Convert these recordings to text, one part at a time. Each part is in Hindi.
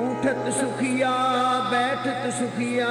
ਉਠਤ ਸੁਖੀਆ ਬੈਠਤ ਸੁਖੀਆ।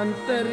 ਅੰਤਰ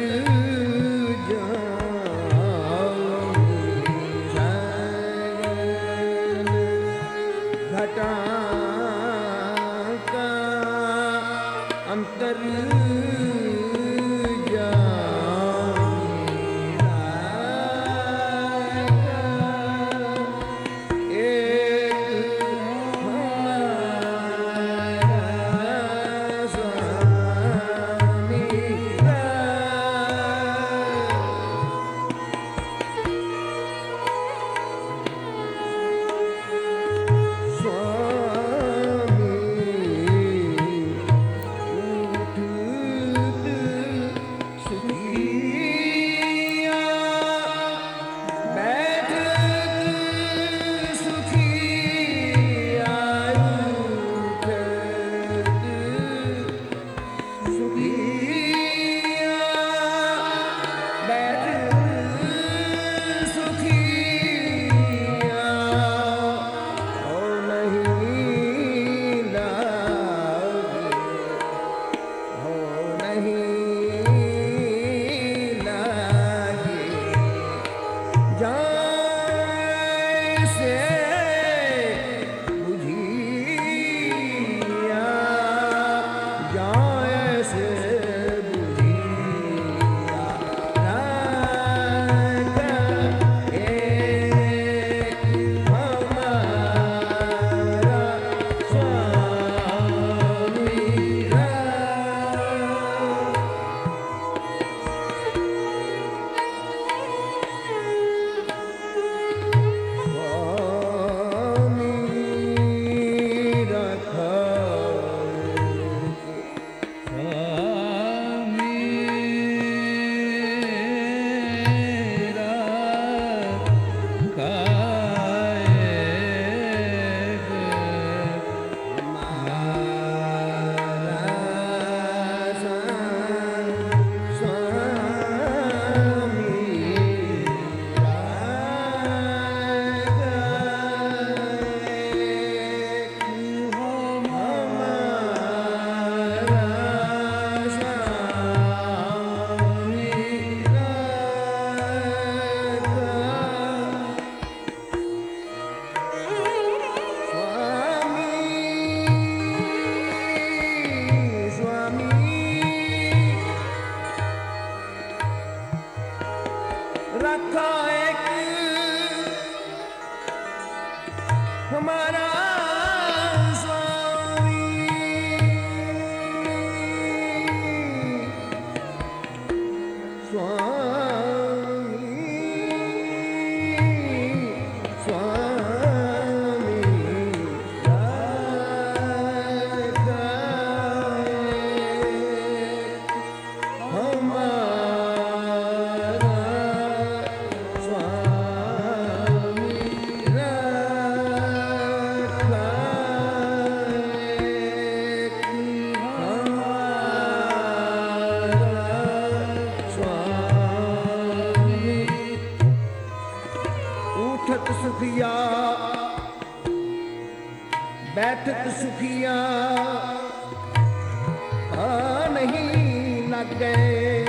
हमारा लग गए।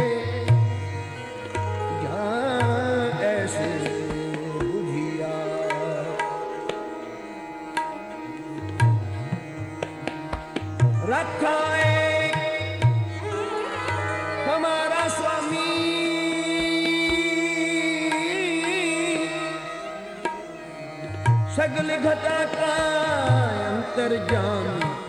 यहाँ ऐसे बुझिया। रखा हमारा स्वामी। सगल घटा का अंतर जामी